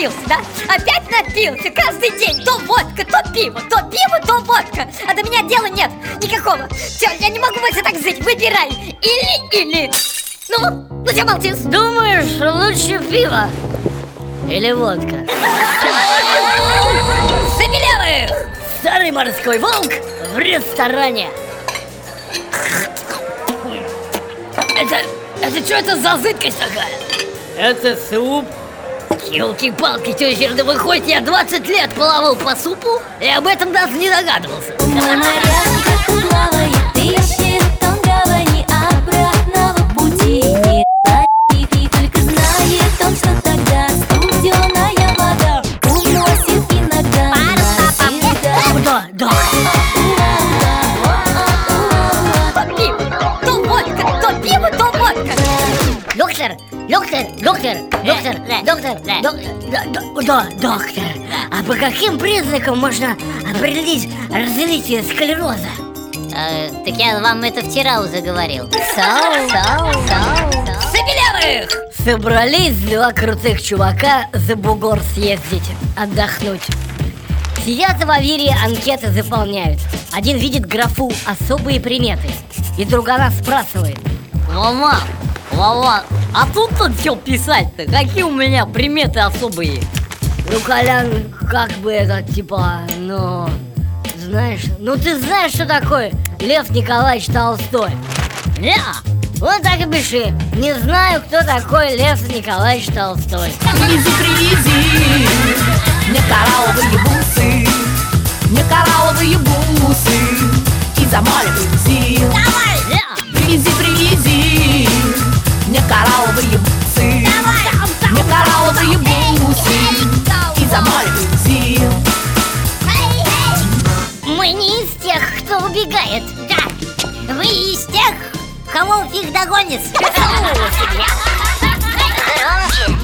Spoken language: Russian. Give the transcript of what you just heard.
напился, да? Опять напился, каждый день то водка, то пиво, то пиво, то водка. А до меня дела нет никакого. Все, я не могу больше так жить, выбирай. Или-или. Ну, ну тебя молчишь. Думаешь, лучше пиво или водка? Забелявых! Старый морской волк в ресторане. Это, это что это за зыдкость такая? Это суп Елки-палки, тетя, да выходит, я 20 лет плавал по супу и об этом даже не догадывался. Морях плавает, ищет он гавани обратного пути. Не и только знает он, что тогда студеная вода Уносит иногда. Навсегда Да, да То водка, то пиво, Доктор, доктор, доктор, доктор, да, доктор, да. док- да, да, да, доктор А по каким признакам можно определить развитие склероза? Э, так я вам это вчера уже говорил. Соу, соу, соу! Собрались два крутых чувака за бугор съездить, отдохнуть Сидят в Авире, анкеты заполняют Один видит графу «Особые приметы» И другана спрашивает Мама, мама, а тут-то что писать-то? Какие у меня приметы особые? Ну, Колян, как бы это, типа, ну... Знаешь, ну ты знаешь, что такое Лев Николаевич Толстой? Не, вот так и пиши Не знаю, кто такой Лев Николаевич Толстой Привези, привези Мне коралловые бусы Мне коралловые бусы И за Мы не из тех, кто убегает. Да, вы из тех, кого фиг догонит. Громче